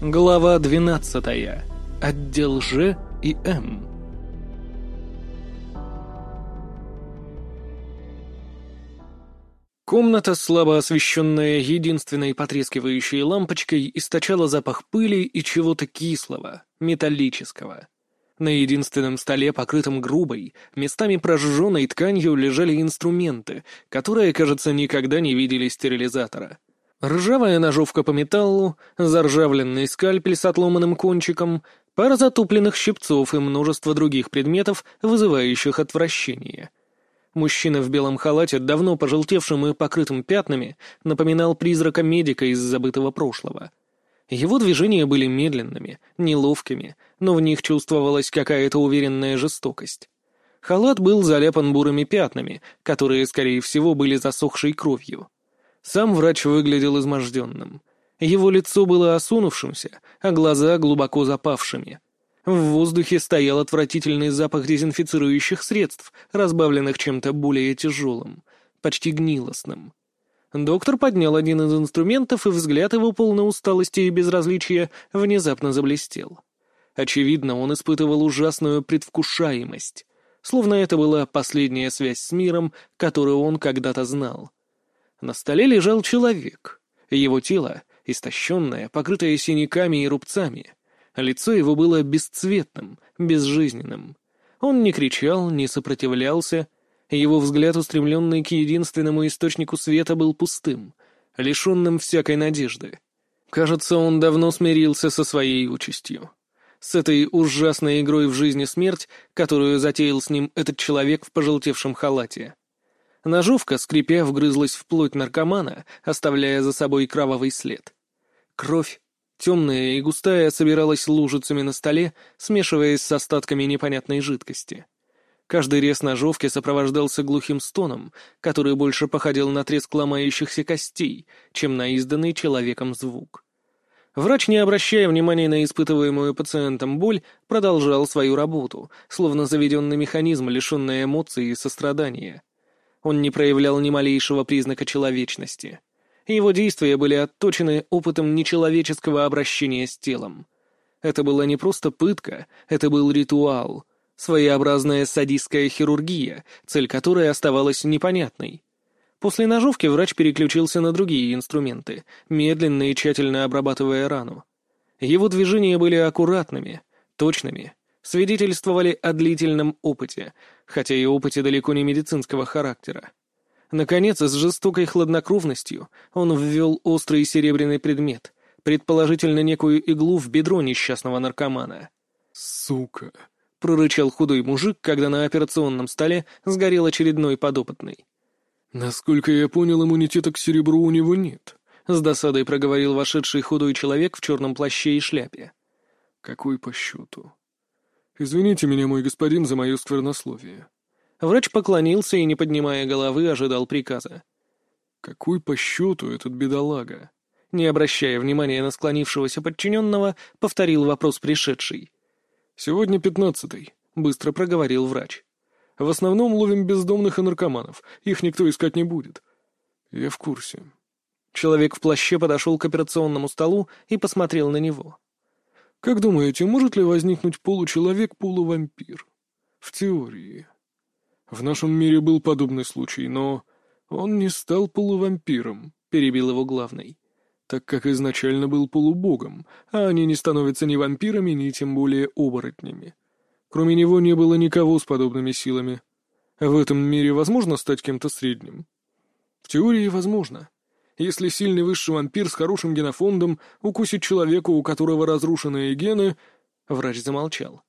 Глава 12. Отдел Ж и М. Комната, слабо освещенная единственной потрескивающей лампочкой, источала запах пыли и чего-то кислого, металлического. На единственном столе, покрытом грубой, местами прожженной тканью, лежали инструменты, которые, кажется, никогда не видели стерилизатора. Ржавая ножовка по металлу, заржавленный скальпель с отломанным кончиком, пара затупленных щипцов и множество других предметов, вызывающих отвращение. Мужчина в белом халате, давно пожелтевшим и покрытым пятнами, напоминал призрака медика из забытого прошлого. Его движения были медленными, неловкими, но в них чувствовалась какая-то уверенная жестокость. Халат был заляпан бурыми пятнами, которые, скорее всего, были засохшей кровью. Сам врач выглядел изможденным. Его лицо было осунувшимся, а глаза глубоко запавшими. В воздухе стоял отвратительный запах дезинфицирующих средств, разбавленных чем-то более тяжелым, почти гнилостным. Доктор поднял один из инструментов, и взгляд его полной усталости и безразличия внезапно заблестел. Очевидно, он испытывал ужасную предвкушаемость, словно это была последняя связь с миром, которую он когда-то знал. На столе лежал человек. Его тело, истощенное, покрытое синяками и рубцами. Лицо его было бесцветным, безжизненным. Он не кричал, не сопротивлялся. Его взгляд, устремленный к единственному источнику света, был пустым, лишенным всякой надежды. Кажется, он давно смирился со своей участью. С этой ужасной игрой в жизни смерть, которую затеял с ним этот человек в пожелтевшем халате. Ножовка, скрипя, вгрызлась в плоть наркомана, оставляя за собой кровавый след. Кровь, темная и густая, собиралась лужицами на столе, смешиваясь с остатками непонятной жидкости. Каждый рез ножовки сопровождался глухим стоном, который больше походил на треск ломающихся костей, чем на изданный человеком звук. Врач, не обращая внимания на испытываемую пациентом боль, продолжал свою работу, словно заведенный механизм, лишенный эмоций и сострадания. Он не проявлял ни малейшего признака человечности. Его действия были отточены опытом нечеловеческого обращения с телом. Это была не просто пытка, это был ритуал, своеобразная садистская хирургия, цель которой оставалась непонятной. После ножовки врач переключился на другие инструменты, медленно и тщательно обрабатывая рану. Его движения были аккуратными, точными, свидетельствовали о длительном опыте, хотя и опыте далеко не медицинского характера. Наконец, с жестокой хладнокровностью он ввел острый серебряный предмет, предположительно некую иглу в бедро несчастного наркомана. «Сука!» — прорычал худой мужик, когда на операционном столе сгорел очередной подопытный. «Насколько я понял, иммунитета к серебру у него нет», — с досадой проговорил вошедший худой человек в черном плаще и шляпе. «Какой по счету?» «Извините меня, мой господин, за мое сквернословие». Врач поклонился и, не поднимая головы, ожидал приказа. «Какой по счету этот бедолага?» Не обращая внимания на склонившегося подчиненного, повторил вопрос пришедший. «Сегодня пятнадцатый», — быстро проговорил врач. «В основном ловим бездомных и наркоманов. Их никто искать не будет». «Я в курсе». Человек в плаще подошел к операционному столу и посмотрел на него. Как думаете, может ли возникнуть получеловек-полувампир? В теории. В нашем мире был подобный случай, но он не стал полувампиром, перебил его главный, так как изначально был полубогом, а они не становятся ни вампирами, ни тем более оборотнями. Кроме него не было никого с подобными силами. В этом мире возможно стать кем-то средним? В теории возможно если сильный высший вампир с хорошим генофондом укусит человека, у которого разрушенные гены...» Врач замолчал.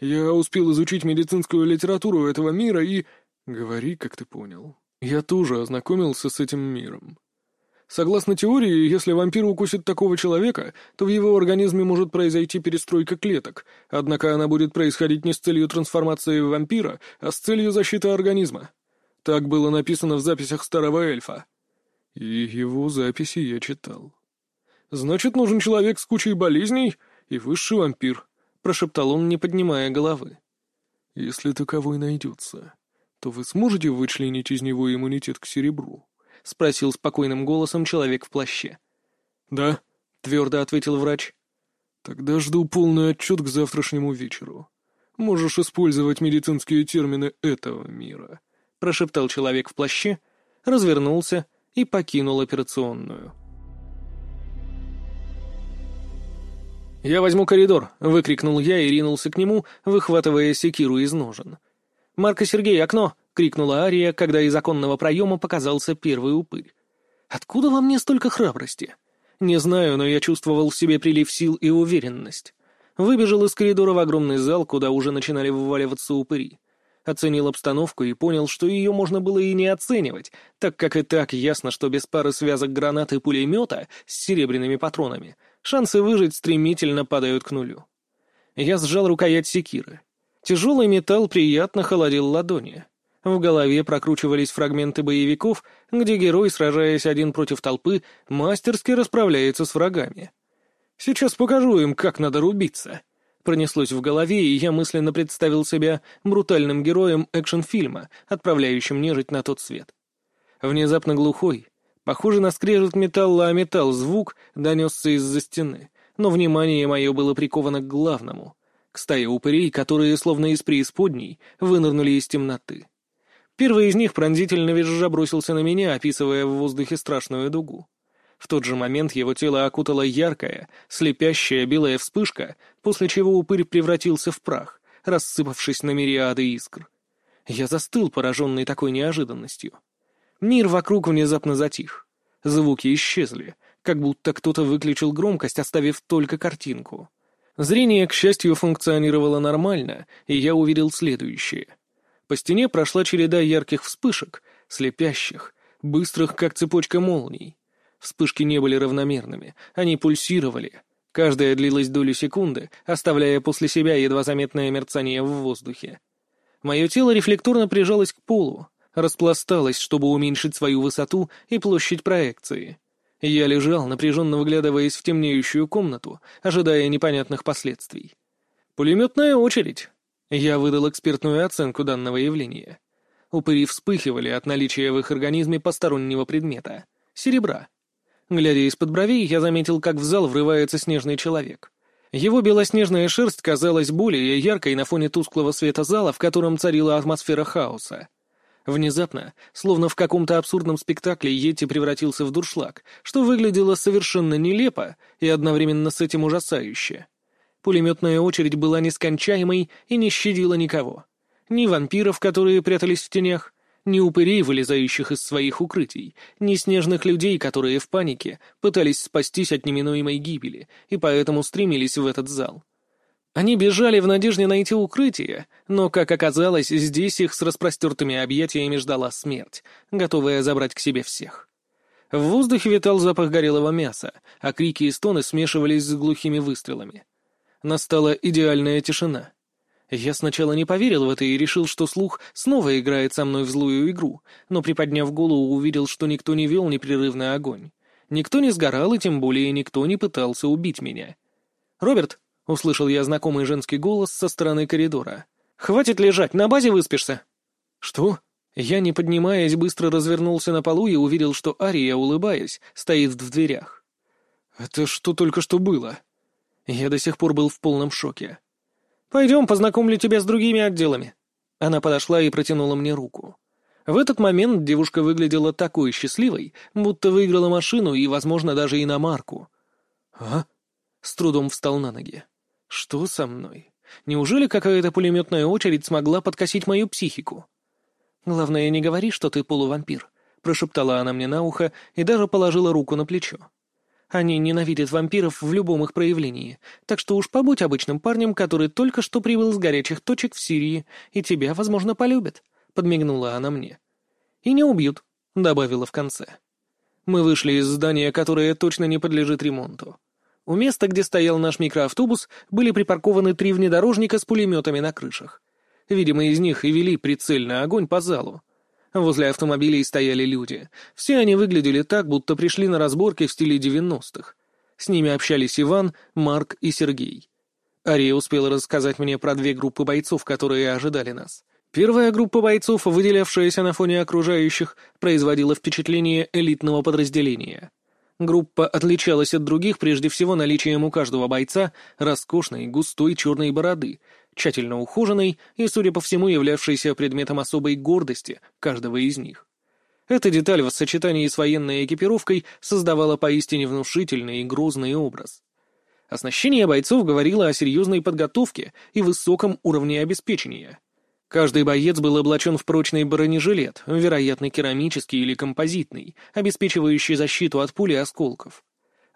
«Я успел изучить медицинскую литературу этого мира и...» «Говори, как ты понял. Я тоже ознакомился с этим миром. Согласно теории, если вампир укусит такого человека, то в его организме может произойти перестройка клеток, однако она будет происходить не с целью трансформации вампира, а с целью защиты организма. Так было написано в записях старого эльфа. И его записи я читал. «Значит, нужен человек с кучей болезней и высший вампир», — прошептал он, не поднимая головы. «Если таковой найдется, то вы сможете вычленить из него иммунитет к серебру?» — спросил спокойным голосом человек в плаще. «Да», — твердо ответил врач. Тогда жду полный отчет к завтрашнему вечеру. Можешь использовать медицинские термины этого мира», — прошептал человек в плаще, развернулся и покинул операционную. «Я возьму коридор!» — выкрикнул я и ринулся к нему, выхватывая секиру из ножен. «Марко Сергей, окно!» — крикнула Ария, когда из оконного проема показался первый упырь. «Откуда во мне столько храбрости?» Не знаю, но я чувствовал в себе прилив сил и уверенность. Выбежал из коридора в огромный зал, куда уже начинали вываливаться упыри. Оценил обстановку и понял, что ее можно было и не оценивать, так как и так ясно, что без пары связок гранат и пулемета с серебряными патронами шансы выжить стремительно падают к нулю. Я сжал рукоять секиры. Тяжелый металл приятно холодил ладони. В голове прокручивались фрагменты боевиков, где герой, сражаясь один против толпы, мастерски расправляется с врагами. «Сейчас покажу им, как надо рубиться», пронеслось в голове, и я мысленно представил себя брутальным героем экшн-фильма, отправляющим нежить на тот свет. Внезапно глухой, похоже на скрежет металла о металл звук, донесся из-за стены, но внимание мое было приковано к главному — к стае упырей, которые, словно из преисподней, вынырнули из темноты. Первый из них пронзительно визжа бросился на меня, описывая в воздухе страшную дугу. В тот же момент его тело окутала яркая, слепящая белая вспышка, после чего упырь превратился в прах, рассыпавшись на мириады искр. Я застыл, пораженный такой неожиданностью. Мир вокруг внезапно затих. Звуки исчезли, как будто кто-то выключил громкость, оставив только картинку. Зрение, к счастью, функционировало нормально, и я увидел следующее. По стене прошла череда ярких вспышек, слепящих, быстрых, как цепочка молний. Вспышки не были равномерными, они пульсировали. Каждая длилась долю секунды, оставляя после себя едва заметное мерцание в воздухе. Мое тело рефлекторно прижалось к полу, распласталось, чтобы уменьшить свою высоту и площадь проекции. Я лежал, напряженно выглядываясь в темнеющую комнату, ожидая непонятных последствий. «Пулеметная очередь!» Я выдал экспертную оценку данного явления. Упыри вспыхивали от наличия в их организме постороннего предмета — серебра. Глядя из-под бровей, я заметил, как в зал врывается снежный человек. Его белоснежная шерсть казалась более яркой на фоне тусклого света зала, в котором царила атмосфера хаоса. Внезапно, словно в каком-то абсурдном спектакле, Йети превратился в дуршлаг, что выглядело совершенно нелепо и одновременно с этим ужасающе. Пулеметная очередь была нескончаемой и не щадила никого. Ни вампиров, которые прятались в тенях, ни упырей, вылезающих из своих укрытий, ни снежных людей, которые в панике пытались спастись от неминуемой гибели и поэтому стремились в этот зал. Они бежали в надежде найти укрытие, но, как оказалось, здесь их с распростертыми объятиями ждала смерть, готовая забрать к себе всех. В воздухе витал запах горелого мяса, а крики и стоны смешивались с глухими выстрелами. Настала идеальная тишина. Я сначала не поверил в это и решил, что слух снова играет со мной в злую игру, но, приподняв голову, увидел, что никто не вел непрерывный огонь. Никто не сгорал, и тем более никто не пытался убить меня. «Роберт!» — услышал я знакомый женский голос со стороны коридора. «Хватит лежать, на базе выспишься!» «Что?» Я, не поднимаясь, быстро развернулся на полу и увидел, что Ария, улыбаясь, стоит в дверях. «Это что только что было?» Я до сих пор был в полном шоке. «Пойдем, познакомлю тебя с другими отделами». Она подошла и протянула мне руку. В этот момент девушка выглядела такой счастливой, будто выиграла машину и, возможно, даже иномарку. «А?» С трудом встал на ноги. «Что со мной? Неужели какая-то пулеметная очередь смогла подкосить мою психику?» «Главное, не говори, что ты полувампир», — прошептала она мне на ухо и даже положила руку на плечо. Они ненавидят вампиров в любом их проявлении, так что уж побудь обычным парнем, который только что прибыл с горячих точек в Сирии, и тебя, возможно, полюбят», — подмигнула она мне. «И не убьют», — добавила в конце. Мы вышли из здания, которое точно не подлежит ремонту. У места, где стоял наш микроавтобус, были припаркованы три внедорожника с пулеметами на крышах. Видимо, из них и вели прицельный огонь по залу. Возле автомобилей стояли люди. Все они выглядели так, будто пришли на разборки в стиле девяностых. С ними общались Иван, Марк и Сергей. Ария успела рассказать мне про две группы бойцов, которые ожидали нас. Первая группа бойцов, выделявшаяся на фоне окружающих, производила впечатление элитного подразделения. Группа отличалась от других прежде всего наличием у каждого бойца роскошной густой черной бороды, тщательно ухоженной и, судя по всему, являвшейся предметом особой гордости каждого из них. Эта деталь в сочетании с военной экипировкой создавала поистине внушительный и грозный образ. Оснащение бойцов говорило о серьезной подготовке и высоком уровне обеспечения. Каждый боец был облачен в прочный бронежилет, вероятно, керамический или композитный, обеспечивающий защиту от пули и осколков.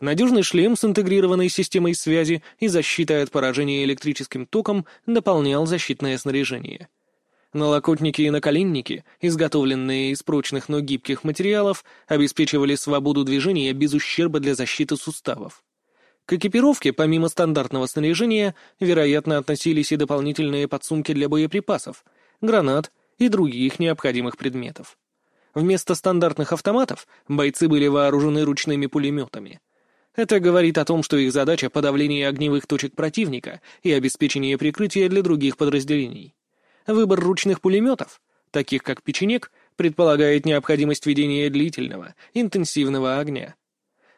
Надежный шлем с интегрированной системой связи и защитой от поражения электрическим током дополнял защитное снаряжение. Налокотники и наколенники, изготовленные из прочных, но гибких материалов, обеспечивали свободу движения без ущерба для защиты суставов. К экипировке, помимо стандартного снаряжения, вероятно, относились и дополнительные подсумки для боеприпасов, гранат и других необходимых предметов. Вместо стандартных автоматов бойцы были вооружены ручными пулеметами. Это говорит о том, что их задача — подавление огневых точек противника и обеспечение прикрытия для других подразделений. Выбор ручных пулеметов, таких как печенек, предполагает необходимость ведения длительного, интенсивного огня.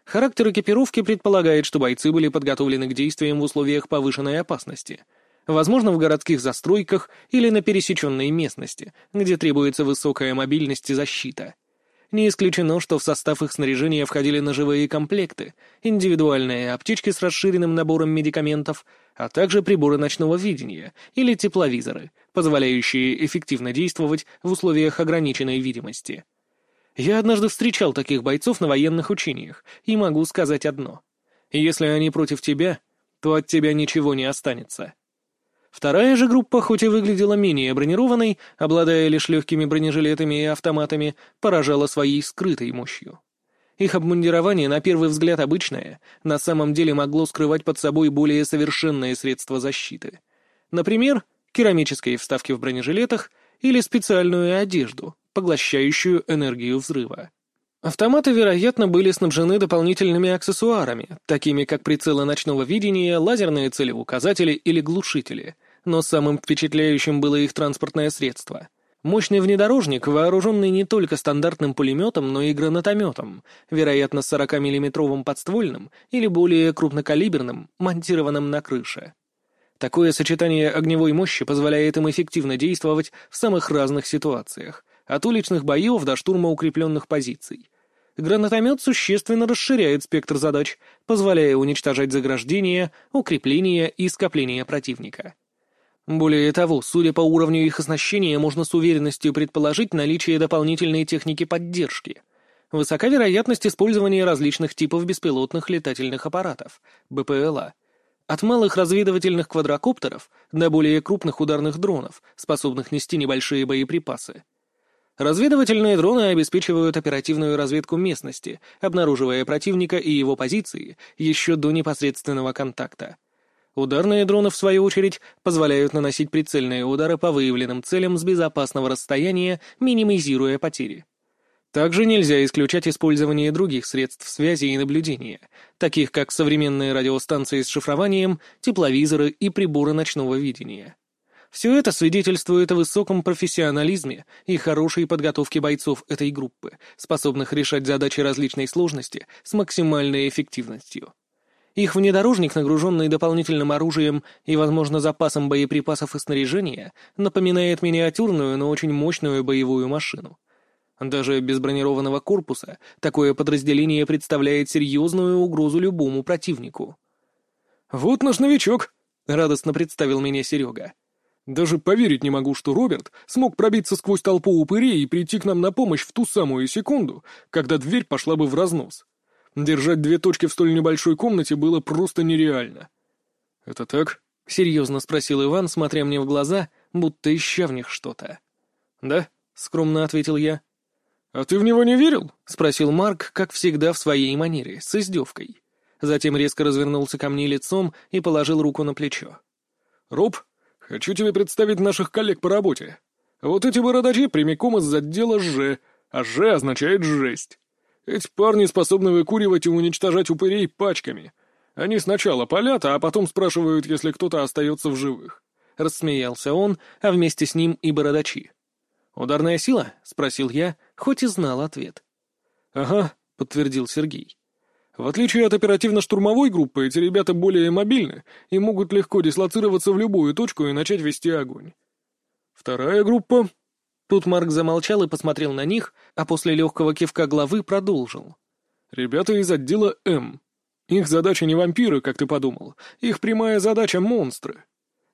Характер экипировки предполагает, что бойцы были подготовлены к действиям в условиях повышенной опасности, возможно, в городских застройках или на пересеченной местности, где требуется высокая мобильность и защита. Не исключено, что в состав их снаряжения входили ножевые комплекты, индивидуальные аптечки с расширенным набором медикаментов, а также приборы ночного видения или тепловизоры, позволяющие эффективно действовать в условиях ограниченной видимости. Я однажды встречал таких бойцов на военных учениях, и могу сказать одно. Если они против тебя, то от тебя ничего не останется. Вторая же группа, хоть и выглядела менее бронированной, обладая лишь легкими бронежилетами и автоматами, поражала своей скрытой мощью. Их обмундирование, на первый взгляд обычное, на самом деле могло скрывать под собой более совершенные средства защиты. Например, керамические вставки в бронежилетах или специальную одежду, поглощающую энергию взрыва. Автоматы, вероятно, были снабжены дополнительными аксессуарами, такими как прицелы ночного видения, лазерные целеуказатели или глушители, но самым впечатляющим было их транспортное средство. Мощный внедорожник, вооруженный не только стандартным пулеметом, но и гранатометом, вероятно, 40-миллиметровым подствольным или более крупнокалиберным, монтированным на крыше. Такое сочетание огневой мощи позволяет им эффективно действовать в самых разных ситуациях, от уличных боев до штурма укрепленных позиций. Гранатомет существенно расширяет спектр задач, позволяя уничтожать заграждения, укрепления и скопления противника. Более того, судя по уровню их оснащения, можно с уверенностью предположить наличие дополнительной техники поддержки. Высока вероятность использования различных типов беспилотных летательных аппаратов, БПЛА, от малых разведывательных квадрокоптеров до более крупных ударных дронов, способных нести небольшие боеприпасы. Разведывательные дроны обеспечивают оперативную разведку местности, обнаруживая противника и его позиции еще до непосредственного контакта. Ударные дроны, в свою очередь, позволяют наносить прицельные удары по выявленным целям с безопасного расстояния, минимизируя потери. Также нельзя исключать использование других средств связи и наблюдения, таких как современные радиостанции с шифрованием, тепловизоры и приборы ночного видения. Все это свидетельствует о высоком профессионализме и хорошей подготовке бойцов этой группы, способных решать задачи различной сложности с максимальной эффективностью. Их внедорожник, нагруженный дополнительным оружием и, возможно, запасом боеприпасов и снаряжения, напоминает миниатюрную, но очень мощную боевую машину. Даже без бронированного корпуса такое подразделение представляет серьезную угрозу любому противнику. «Вот наш новичок», — радостно представил меня Серега. Даже поверить не могу, что Роберт смог пробиться сквозь толпу упырей и прийти к нам на помощь в ту самую секунду, когда дверь пошла бы в разнос. Держать две точки в столь небольшой комнате было просто нереально. «Это так?» — серьезно спросил Иван, смотря мне в глаза, будто ища в них что-то. «Да», — скромно ответил я. «А ты в него не верил?» — спросил Марк, как всегда в своей манере, с издевкой. Затем резко развернулся ко мне лицом и положил руку на плечо. «Роб, Хочу тебе представить наших коллег по работе. Вот эти бородачи прямиком из отдела «Ж», а «Ж» означает «жесть». Эти парни способны выкуривать и уничтожать упырей пачками. Они сначала палят, а потом спрашивают, если кто-то остается в живых. Рассмеялся он, а вместе с ним и бородачи. «Ударная сила?» — спросил я, хоть и знал ответ. «Ага», — подтвердил Сергей. В отличие от оперативно-штурмовой группы, эти ребята более мобильны и могут легко дислоцироваться в любую точку и начать вести огонь. Вторая группа... Тут Марк замолчал и посмотрел на них, а после легкого кивка главы продолжил. Ребята из отдела М. Их задача не вампиры, как ты подумал. Их прямая задача — монстры.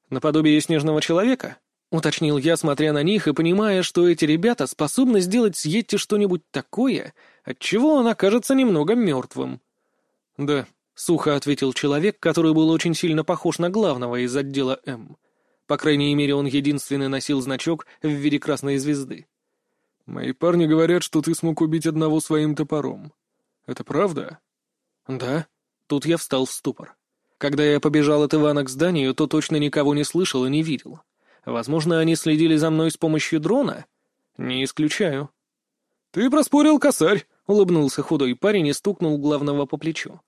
Наподобие снежного человека? Уточнил я, смотря на них и понимая, что эти ребята способны сделать с Йетти что-нибудь такое, от чего он окажется немного мертвым. «Да», — сухо ответил человек, который был очень сильно похож на главного из отдела М. По крайней мере, он единственный носил значок в виде красной звезды. «Мои парни говорят, что ты смог убить одного своим топором. Это правда?» «Да». Тут я встал в ступор. Когда я побежал от Ивана к зданию, то точно никого не слышал и не видел. Возможно, они следили за мной с помощью дрона? Не исключаю. «Ты проспорил косарь», — улыбнулся худой парень и стукнул главного по плечу.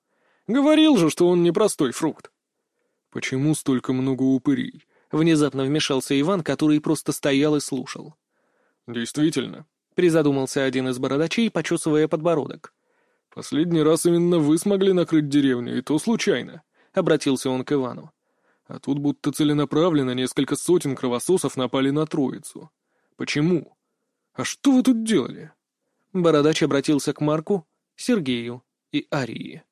«Говорил же, что он непростой фрукт». «Почему столько много упырей?» — внезапно вмешался Иван, который просто стоял и слушал. «Действительно», — призадумался один из бородачей, почесывая подбородок. «Последний раз именно вы смогли накрыть деревню, и то случайно», — обратился он к Ивану. «А тут будто целенаправленно несколько сотен кровососов напали на троицу. Почему? А что вы тут делали?» Бородач обратился к Марку, Сергею и Арии.